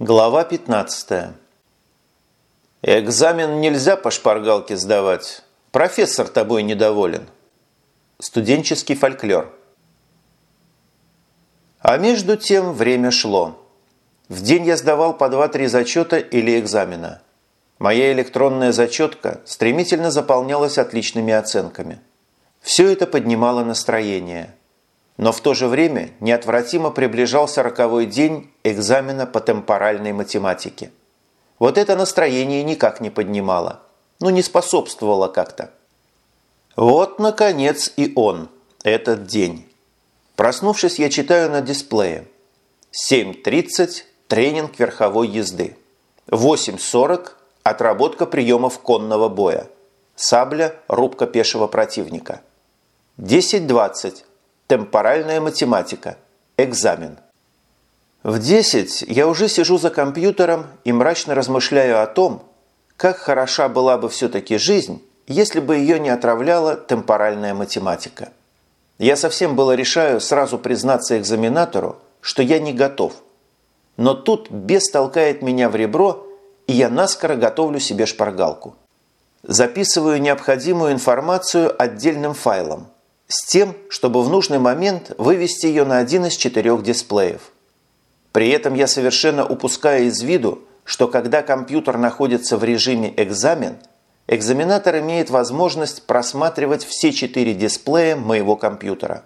Глава 15. Экзамен нельзя по шпаргалке сдавать. Профессор тобой недоволен. Студенческий фольклор. А между тем время шло. В день я сдавал по 2-3 зачета или экзамена. Моя электронная зачетка стремительно заполнялась отличными оценками. Все это поднимало настроение – но в то же время неотвратимо приближался роковой день экзамена по темпоральной математике. Вот это настроение никак не поднимало, ну не способствовало как-то. Вот, наконец, и он, этот день. Проснувшись, я читаю на дисплее. 7.30 – тренинг верховой езды. 8.40 – отработка приемов конного боя. Сабля – рубка пешего противника. 10.20 Темпоральная математика. Экзамен. В 10 я уже сижу за компьютером и мрачно размышляю о том, как хороша была бы все-таки жизнь, если бы ее не отравляла темпоральная математика. Я совсем было решаю сразу признаться экзаменатору, что я не готов. Но тут бес толкает меня в ребро, и я наскоро готовлю себе шпаргалку. Записываю необходимую информацию отдельным файлом, с тем, чтобы в нужный момент вывести ее на один из четырех дисплеев. При этом я совершенно упускаю из виду, что когда компьютер находится в режиме «экзамен», экзаменатор имеет возможность просматривать все четыре дисплея моего компьютера.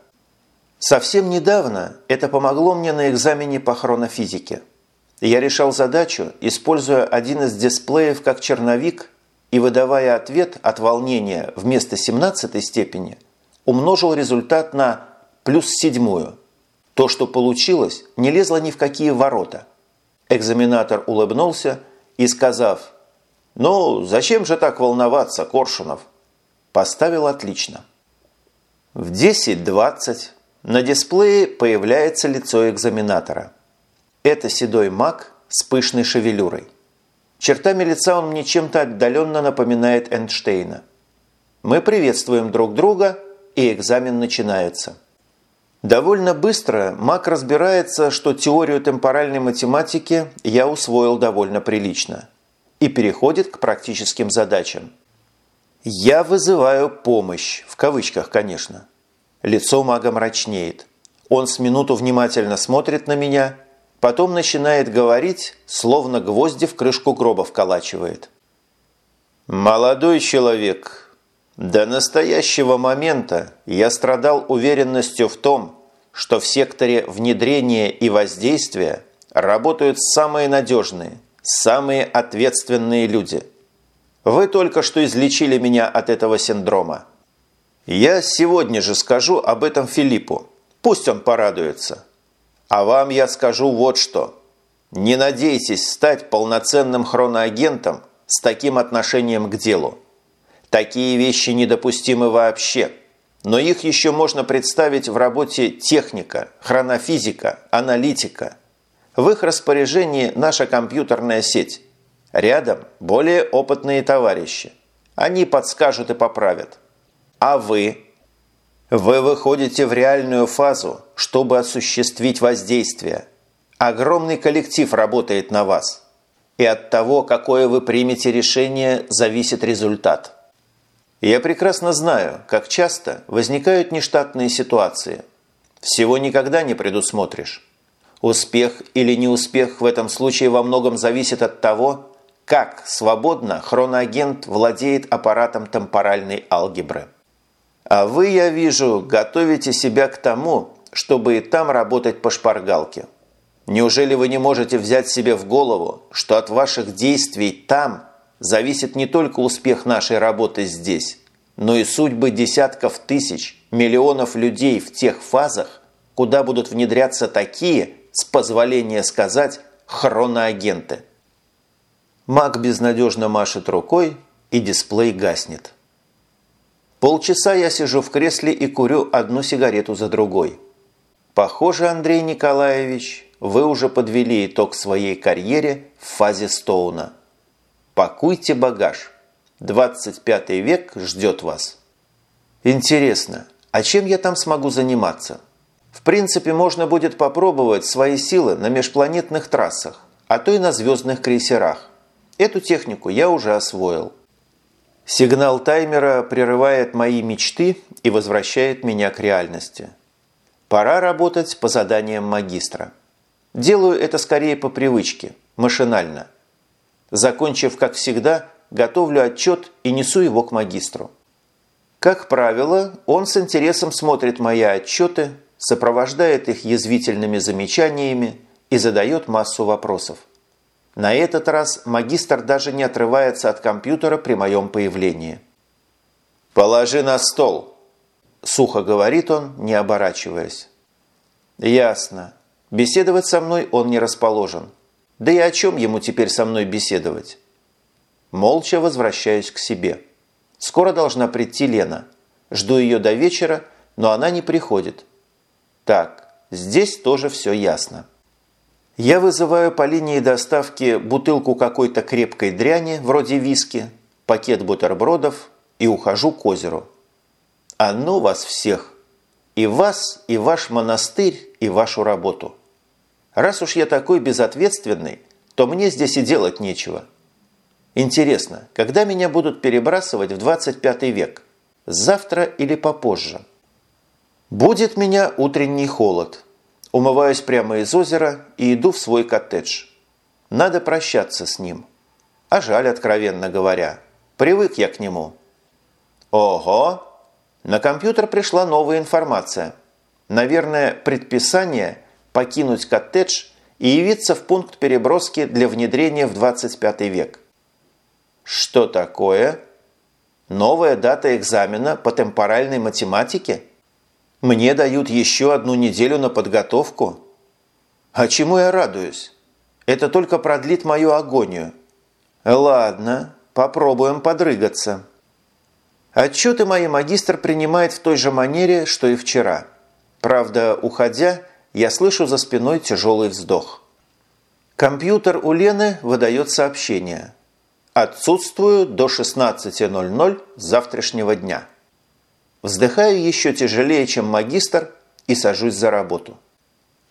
Совсем недавно это помогло мне на экзамене по хронофизике. Я решал задачу, используя один из дисплеев как черновик и выдавая ответ от волнения вместо 17 степени – умножил результат на плюс седьмую. То, что получилось, не лезло ни в какие ворота. Экзаменатор улыбнулся и, сказав «Ну, зачем же так волноваться, Коршунов?» Поставил отлично. В 10.20 на дисплее появляется лицо экзаменатора. Это седой маг с пышной шевелюрой. Чертами лица он мне чем-то отдаленно напоминает Эйнштейна. Мы приветствуем друг друга – и экзамен начинается. Довольно быстро Мак разбирается, что теорию темпоральной математики я усвоил довольно прилично и переходит к практическим задачам. «Я вызываю помощь», в кавычках, конечно. Лицо мага мрачнеет. Он с минуту внимательно смотрит на меня, потом начинает говорить, словно гвозди в крышку гроба вколачивает. «Молодой человек, до настоящего момента я страдал уверенностью в том, что в секторе внедрения и воздействия работают самые надежные, самые ответственные люди. Вы только что излечили меня от этого синдрома. Я сегодня же скажу об этом Филиппу. Пусть он порадуется. А вам я скажу вот что. Не надейтесь стать полноценным хроноагентом с таким отношением к делу. Такие вещи недопустимы вообще, но их еще можно представить в работе техника, хронофизика, аналитика. В их распоряжении наша компьютерная сеть. Рядом более опытные товарищи. Они подскажут и поправят. А вы? Вы выходите в реальную фазу, чтобы осуществить воздействие. Огромный коллектив работает на вас. И от того, какое вы примете решение, зависит результат. Я прекрасно знаю, как часто возникают нештатные ситуации. Всего никогда не предусмотришь. Успех или неуспех в этом случае во многом зависит от того, как свободно хроноагент владеет аппаратом темпоральной алгебры. А вы, я вижу, готовите себя к тому, чтобы и там работать по шпаргалке. Неужели вы не можете взять себе в голову, что от ваших действий там зависит не только успех нашей работы здесь, но и судьбы десятков тысяч, миллионов людей в тех фазах, куда будут внедряться такие, с позволения сказать, хроноагенты. Маг безнадежно машет рукой, и дисплей гаснет. Полчаса я сижу в кресле и курю одну сигарету за другой. Похоже, Андрей Николаевич, вы уже подвели итог своей карьере в фазе Стоуна. Пакуйте багаж. 25 век ждет вас. Интересно, а чем я там смогу заниматься? В принципе, можно будет попробовать свои силы на межпланетных трассах, а то и на звездных крейсерах. Эту технику я уже освоил. Сигнал таймера прерывает мои мечты и возвращает меня к реальности. Пора работать по заданиям магистра. Делаю это скорее по привычке, машинально. Закончив, как всегда, готовлю отчет и несу его к магистру. Как правило, он с интересом смотрит мои отчеты, сопровождает их язвительными замечаниями и задает массу вопросов. На этот раз магистр даже не отрывается от компьютера при моем появлении. «Положи на стол», – сухо говорит он, не оборачиваясь. «Ясно. Беседовать со мной он не расположен. Да и о чем ему теперь со мной беседовать?» Молча возвращаюсь к себе. Скоро должна прийти Лена. Жду ее до вечера, но она не приходит. Так, здесь тоже все ясно. Я вызываю по линии доставки бутылку какой-то крепкой дряни, вроде виски, пакет бутербродов и ухожу к озеру. А ну вас всех! И вас, и ваш монастырь, и вашу работу. Раз уж я такой безответственный, то мне здесь и делать нечего. Интересно, когда меня будут перебрасывать в 25 век? Завтра или попозже? Будет меня утренний холод – Умываюсь прямо из озера и иду в свой коттедж. Надо прощаться с ним. А жаль, откровенно говоря. Привык я к нему. Ого! На компьютер пришла новая информация. Наверное, предписание покинуть коттедж и явиться в пункт переброски для внедрения в 25 век. Что такое? Новая дата экзамена по темпоральной математике – мне дают еще одну неделю на подготовку. А чему я радуюсь? Это только продлит мою агонию. Ладно, попробуем подрыгаться. Отчеты мои магистр принимает в той же манере, что и вчера. Правда, уходя, я слышу за спиной тяжелый вздох. Компьютер у Лены выдает сообщение. Отсутствую до 16.00 завтрашнего дня. Вздыхаю еще тяжелее, чем магистр, и сажусь за работу.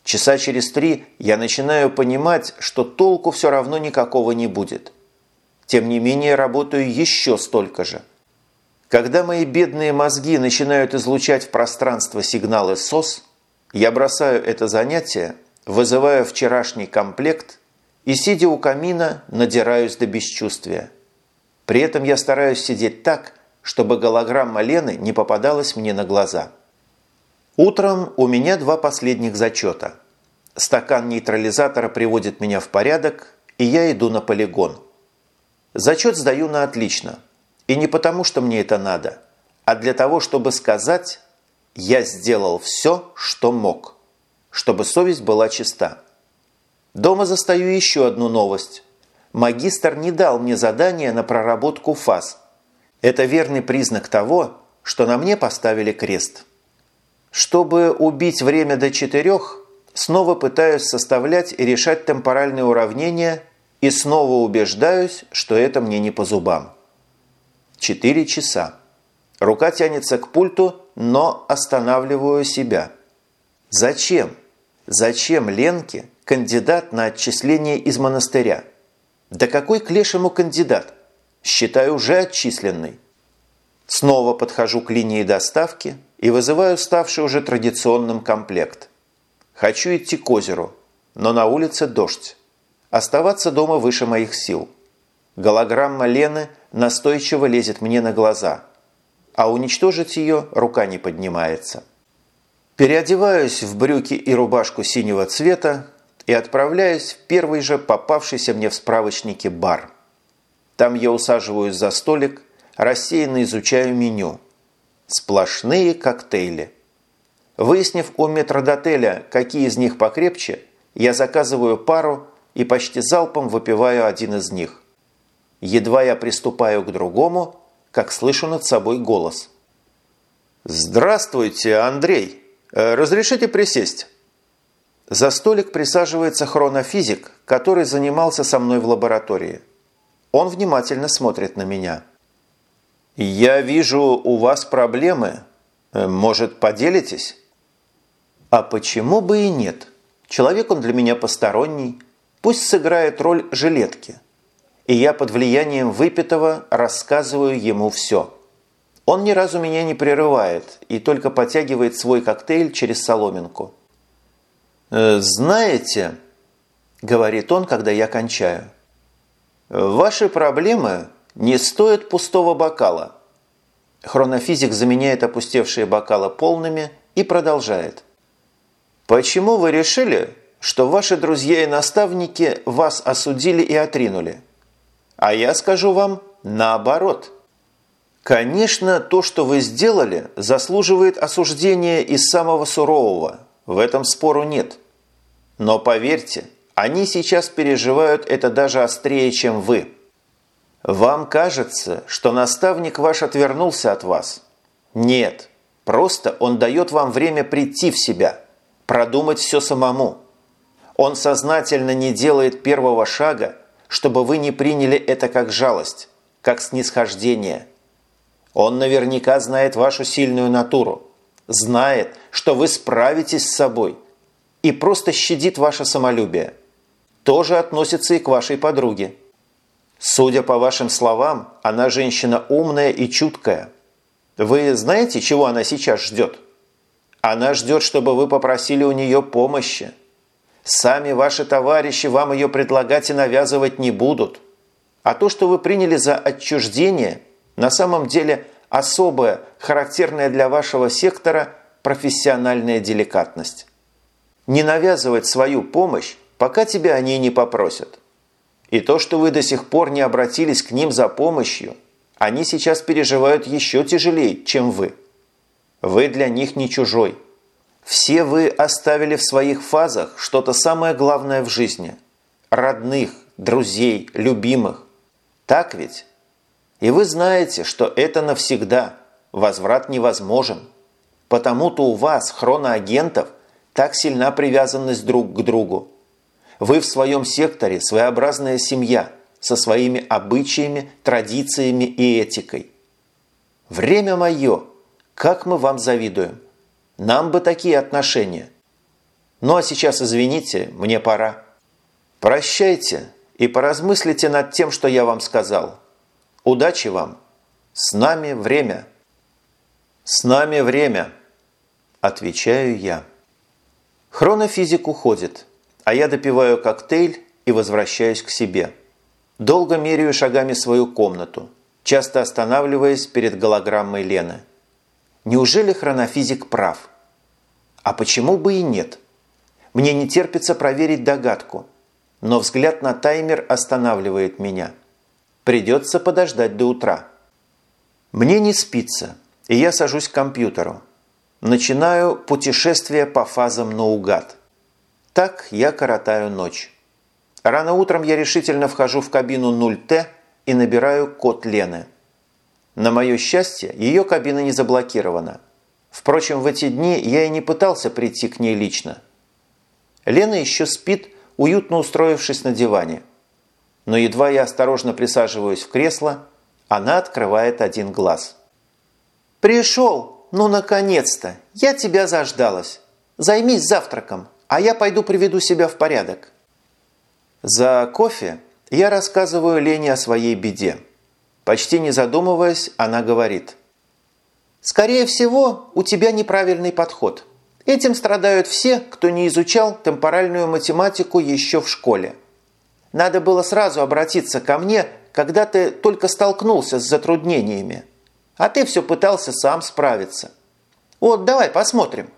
Часа через три я начинаю понимать, что толку все равно никакого не будет. Тем не менее, работаю еще столько же. Когда мои бедные мозги начинают излучать в пространство сигналы СОС, я бросаю это занятие, вызываю вчерашний комплект и, сидя у камина, надираюсь до бесчувствия. При этом я стараюсь сидеть так, чтобы голограмма Лены не попадалась мне на глаза. Утром у меня два последних зачета. Стакан нейтрализатора приводит меня в порядок, и я иду на полигон. Зачет сдаю на отлично. И не потому, что мне это надо, а для того, чтобы сказать «я сделал все, что мог», чтобы совесть была чиста. Дома застаю еще одну новость. Магистр не дал мне задание на проработку фаз – это верный признак того, что на мне поставили крест. Чтобы убить время до четырех, снова пытаюсь составлять и решать темпоральные уравнения и снова убеждаюсь, что это мне не по зубам. Четыре часа. Рука тянется к пульту, но останавливаю себя. Зачем? Зачем Ленке кандидат на отчисление из монастыря? Да какой к лешему кандидат? считаю уже отчисленный. Снова подхожу к линии доставки и вызываю ставший уже традиционным комплект. Хочу идти к озеру, но на улице дождь. Оставаться дома выше моих сил. Голограмма Лены настойчиво лезет мне на глаза, а уничтожить ее рука не поднимается. Переодеваюсь в брюки и рубашку синего цвета и отправляюсь в первый же попавшийся мне в справочнике бар – там я усаживаюсь за столик, рассеянно изучаю меню. Сплошные коктейли. Выяснив у метродотеля, какие из них покрепче, я заказываю пару и почти залпом выпиваю один из них. Едва я приступаю к другому, как слышу над собой голос. «Здравствуйте, Андрей! Э, разрешите присесть?» За столик присаживается хронофизик, который занимался со мной в лаборатории. Он внимательно смотрит на меня. «Я вижу, у вас проблемы. Э, может, поделитесь?» «А почему бы и нет? Человек он для меня посторонний. Пусть сыграет роль жилетки. И я под влиянием выпитого рассказываю ему все. Он ни разу меня не прерывает и только потягивает свой коктейль через соломинку. «Э, «Знаете», – говорит он, когда я кончаю, – «ваши проблемы не стоят пустого бокала». Хронофизик заменяет опустевшие бокалы полными и продолжает. «Почему вы решили, что ваши друзья и наставники вас осудили и отринули? А я скажу вам наоборот». Конечно, то, что вы сделали, заслуживает осуждения из самого сурового. В этом спору нет. Но поверьте, они сейчас переживают это даже острее, чем вы. Вам кажется, что наставник ваш отвернулся от вас. Нет, просто он дает вам время прийти в себя, продумать все самому. Он сознательно не делает первого шага, чтобы вы не приняли это как жалость, как снисхождение – он наверняка знает вашу сильную натуру, знает, что вы справитесь с собой и просто щадит ваше самолюбие. Тоже относится и к вашей подруге. Судя по вашим словам, она женщина умная и чуткая. Вы знаете, чего она сейчас ждет? Она ждет, чтобы вы попросили у нее помощи. Сами ваши товарищи вам ее предлагать и навязывать не будут. А то, что вы приняли за отчуждение – на самом деле особая, характерная для вашего сектора профессиональная деликатность. Не навязывать свою помощь, пока тебя о ней не попросят. И то, что вы до сих пор не обратились к ним за помощью, они сейчас переживают еще тяжелее, чем вы. Вы для них не чужой. Все вы оставили в своих фазах что-то самое главное в жизни. Родных, друзей, любимых. Так ведь? И вы знаете, что это навсегда, возврат невозможен. Потому-то у вас, хроноагентов, так сильна привязанность друг к другу. Вы в своем секторе своеобразная семья со своими обычаями, традициями и этикой. Время мое, как мы вам завидуем. Нам бы такие отношения. Ну а сейчас, извините, мне пора. Прощайте и поразмыслите над тем, что я вам сказал. Удачи вам! С нами время!» «С нами время!» – отвечаю я. Хронофизик уходит, а я допиваю коктейль и возвращаюсь к себе. Долго меряю шагами свою комнату, часто останавливаясь перед голограммой Лены. Неужели хронофизик прав? А почему бы и нет? Мне не терпится проверить догадку, но взгляд на таймер останавливает меня – Придется подождать до утра. Мне не спится, и я сажусь к компьютеру. Начинаю путешествие по фазам наугад. Так я коротаю ночь. Рано утром я решительно вхожу в кабину 0Т и набираю код Лены. На мое счастье, ее кабина не заблокирована. Впрочем, в эти дни я и не пытался прийти к ней лично. Лена еще спит, уютно устроившись на диване – но едва я осторожно присаживаюсь в кресло, она открывает один глаз. «Пришел! Ну, наконец-то! Я тебя заждалась! Займись завтраком, а я пойду приведу себя в порядок». За кофе я рассказываю Лене о своей беде. Почти не задумываясь, она говорит. «Скорее всего, у тебя неправильный подход. Этим страдают все, кто не изучал темпоральную математику еще в школе. Надо было сразу обратиться ко мне, когда ты только столкнулся с затруднениями. А ты все пытался сам справиться. Вот, давай посмотрим.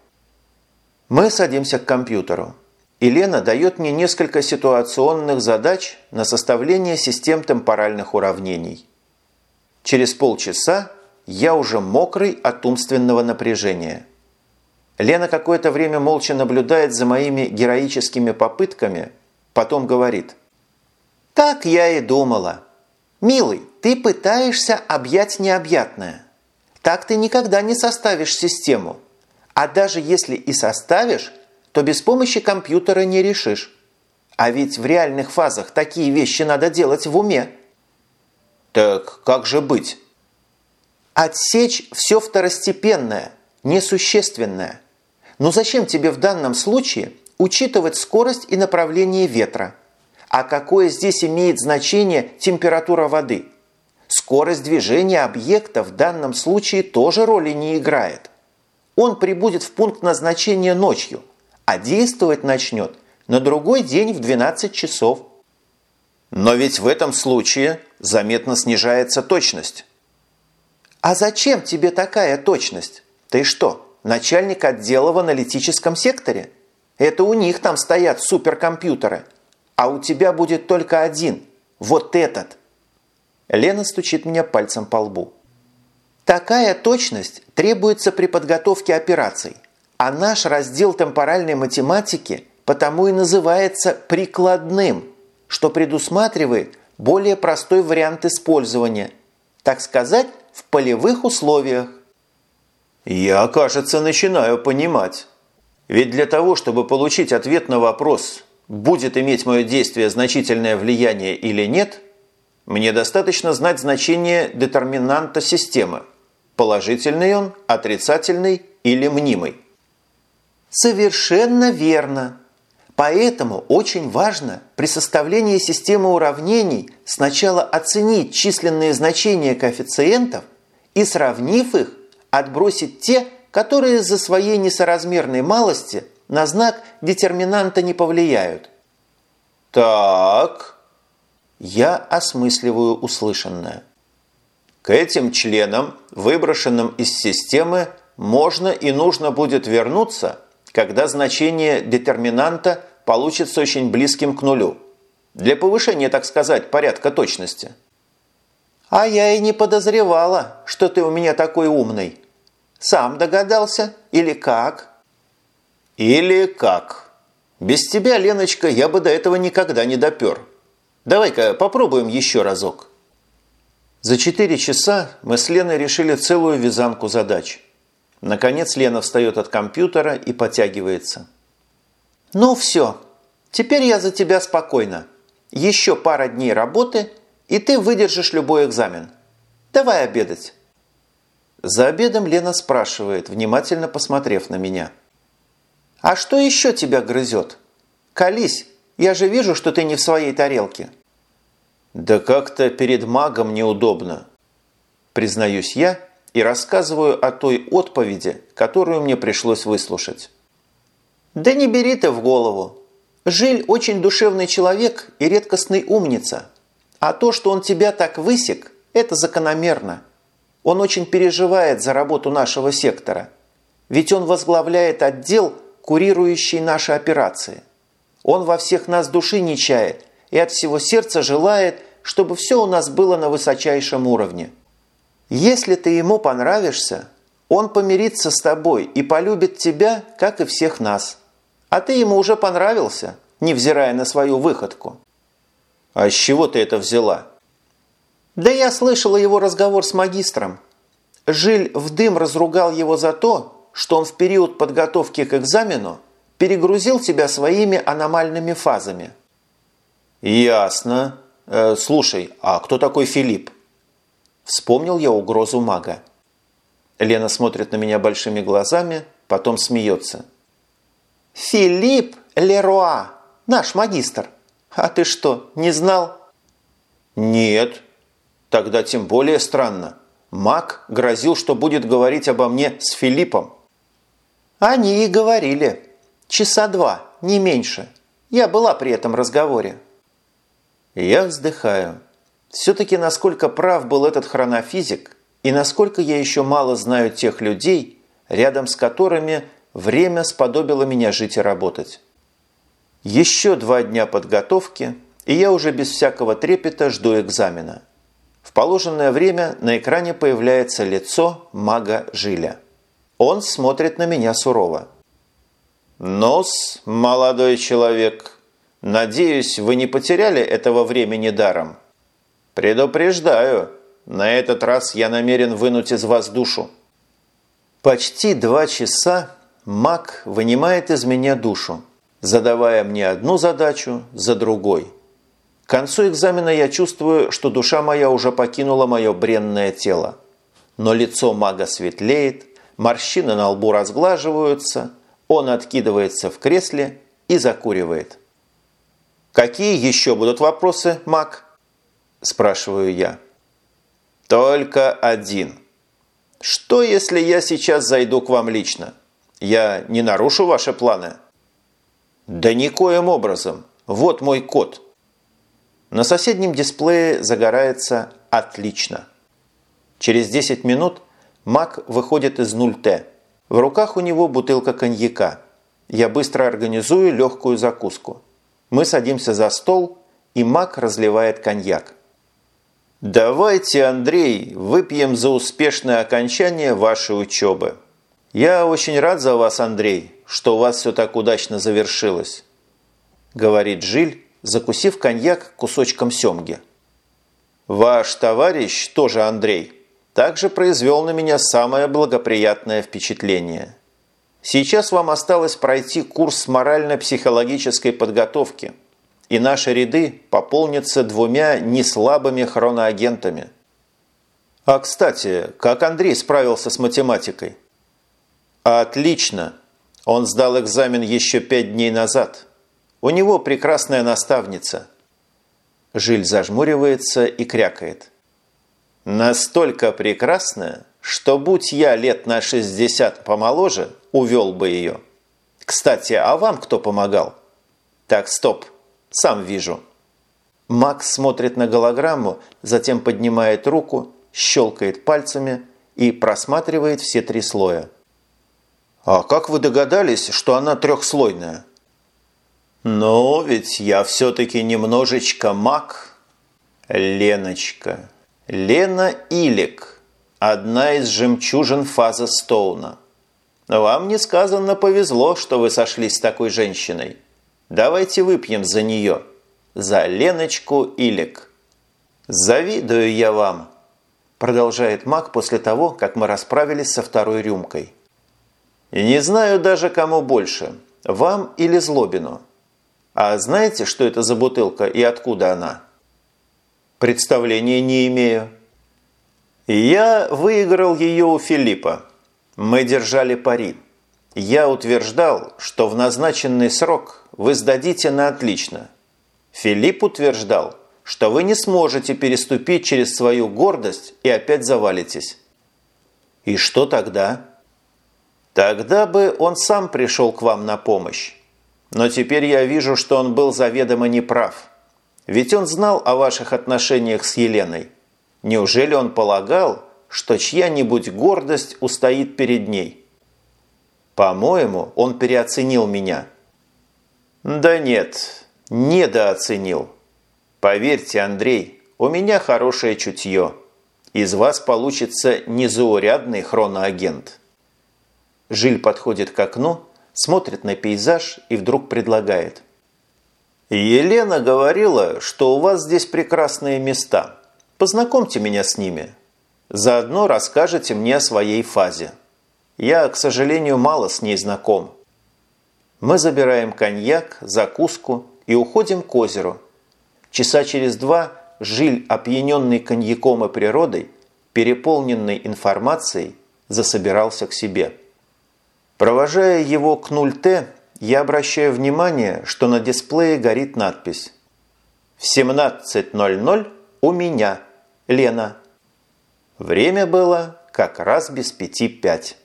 Мы садимся к компьютеру. И Лена дает мне несколько ситуационных задач на составление систем темпоральных уравнений. Через полчаса я уже мокрый от умственного напряжения. Лена какое-то время молча наблюдает за моими героическими попытками, потом говорит – так я и думала. Милый, ты пытаешься объять необъятное. Так ты никогда не составишь систему. А даже если и составишь, то без помощи компьютера не решишь. А ведь в реальных фазах такие вещи надо делать в уме. Так как же быть? Отсечь все второстепенное, несущественное. Но зачем тебе в данном случае учитывать скорость и направление ветра – А какое здесь имеет значение температура воды? Скорость движения объекта в данном случае тоже роли не играет. Он прибудет в пункт назначения ночью, а действовать начнет на другой день в 12 часов. Но ведь в этом случае заметно снижается точность. А зачем тебе такая точность? Ты что, начальник отдела в аналитическом секторе? Это у них там стоят суперкомпьютеры. А у тебя будет только один. Вот этот. Лена стучит меня пальцем по лбу. Такая точность требуется при подготовке операций. А наш раздел темпоральной математики потому и называется прикладным, что предусматривает более простой вариант использования, так сказать, в полевых условиях. Я, кажется, начинаю понимать. Ведь для того, чтобы получить ответ на вопрос, будет иметь мое действие значительное влияние или нет, мне достаточно знать значение детерминанта системы. Положительный он, отрицательный или мнимый. Совершенно верно. Поэтому очень важно при составлении системы уравнений сначала оценить численные значения коэффициентов и, сравнив их, отбросить те, которые из-за своей несоразмерной малости на знак детерминанта не повлияют. Так, я осмысливаю услышанное. К этим членам, выброшенным из системы, можно и нужно будет вернуться, когда значение детерминанта получится очень близким к нулю. Для повышения, так сказать, порядка точности. А я и не подозревала, что ты у меня такой умный. Сам догадался? Или как? Или как? Без тебя, Леночка, я бы до этого никогда не допер. Давай-ка попробуем еще разок. За четыре часа мы с Леной решили целую вязанку задач. Наконец Лена встает от компьютера и подтягивается. «Ну все, теперь я за тебя спокойно. Еще пара дней работы, и ты выдержишь любой экзамен. Давай обедать». За обедом Лена спрашивает, внимательно посмотрев на меня. «А что еще тебя грызет? Колись, я же вижу, что ты не в своей тарелке». «Да как-то перед магом неудобно», признаюсь я и рассказываю о той отповеди, которую мне пришлось выслушать. Да не бери ты в голову. Жиль очень душевный человек и редкостный умница. А то, что он тебя так высек, это закономерно. Он очень переживает за работу нашего сектора. Ведь он возглавляет отдел, курирующий наши операции. Он во всех нас души не чает и от всего сердца желает, чтобы все у нас было на высочайшем уровне. Если ты ему понравишься, он помирится с тобой и полюбит тебя, как и всех нас. А ты ему уже понравился, невзирая на свою выходку. А с чего ты это взяла? Да я слышала его разговор с магистром. Жиль в дым разругал его за то, что он в период подготовки к экзамену перегрузил тебя своими аномальными фазами. Ясно. Э, слушай, а кто такой Филипп? Вспомнил я угрозу мага. Лена смотрит на меня большими глазами, потом смеется. «Филипп Леруа, наш магистр. А ты что, не знал?» «Нет. Тогда тем более странно. Маг грозил, что будет говорить обо мне с Филиппом». «Они и говорили. Часа два, не меньше. Я была при этом разговоре». Я вздыхаю. Все-таки насколько прав был этот хронофизик, и насколько я еще мало знаю тех людей, рядом с которыми время сподобило меня жить и работать. Еще два дня подготовки, и я уже без всякого трепета жду экзамена. В положенное время на экране появляется лицо мага Жиля. Он смотрит на меня сурово. «Нос, молодой человек, надеюсь, вы не потеряли этого времени даром? Предупреждаю, на этот раз я намерен вынуть из вас душу». Почти два часа маг вынимает из меня душу, задавая мне одну задачу за другой. К концу экзамена я чувствую, что душа моя уже покинула мое бренное тело. Но лицо мага светлеет, морщины на лбу разглаживаются, он откидывается в кресле и закуривает. Какие еще будут вопросы, Мак? Спрашиваю я. Только один. Что, если я сейчас зайду к вам лично? Я не нарушу ваши планы? Да никоим образом. Вот мой код. На соседнем дисплее загорается «Отлично». Через 10 минут Мак выходит из 0Т. В руках у него бутылка коньяка. Я быстро организую легкую закуску. Мы садимся за стол, и Мак разливает коньяк. «Давайте, Андрей, выпьем за успешное окончание вашей учебы. Я очень рад за вас, Андрей, что у вас все так удачно завершилось», говорит Жиль, закусив коньяк кусочком семги. «Ваш товарищ, тоже Андрей, также произвел на меня самое благоприятное впечатление. Сейчас вам осталось пройти курс морально-психологической подготовки, и наши ряды пополнятся двумя неслабыми хроноагентами. А, кстати, как Андрей справился с математикой? Отлично! Он сдал экзамен еще пять дней назад. У него прекрасная наставница. Жиль зажмуривается и крякает. Настолько прекрасная, что будь я лет на 60 помоложе, увел бы ее. Кстати, а вам кто помогал? Так, стоп, сам вижу. Макс смотрит на голограмму, затем поднимает руку, щелкает пальцами и просматривает все три слоя. «А как вы догадались, что она трехслойная?» «Ну, ведь я все-таки немножечко маг, Леночка. Лена Илик, одна из жемчужин фазы Стоуна. Вам несказанно повезло, что вы сошлись с такой женщиной. Давайте выпьем за нее, за Леночку Илик. Завидую я вам, продолжает маг после того, как мы расправились со второй рюмкой. И не знаю даже, кому больше, вам или Злобину. А знаете, что это за бутылка и откуда она? Представления не имею. Я выиграл ее у Филиппа. Мы держали пари. Я утверждал, что в назначенный срок вы сдадите на отлично. Филипп утверждал, что вы не сможете переступить через свою гордость и опять завалитесь. И что тогда? Тогда бы он сам пришел к вам на помощь. Но теперь я вижу, что он был заведомо неправ. Ведь он знал о ваших отношениях с Еленой. Неужели он полагал, что чья-нибудь гордость устоит перед ней? По-моему, он переоценил меня. Да нет, недооценил. Поверьте, Андрей, у меня хорошее чутье. Из вас получится незаурядный хроноагент. Жиль подходит к окну, смотрит на пейзаж и вдруг предлагает. «Елена говорила, что у вас здесь прекрасные места. Познакомьте меня с ними. Заодно расскажете мне о своей фазе. Я, к сожалению, мало с ней знаком». Мы забираем коньяк, закуску и уходим к озеру. Часа через два Жиль, опьяненный коньяком и природой, переполненный информацией, засобирался к себе. Провожая его к 0Т, я обращаю внимание, что на дисплее горит надпись «В 17.00 у меня, Лена». Время было как раз без пяти пять.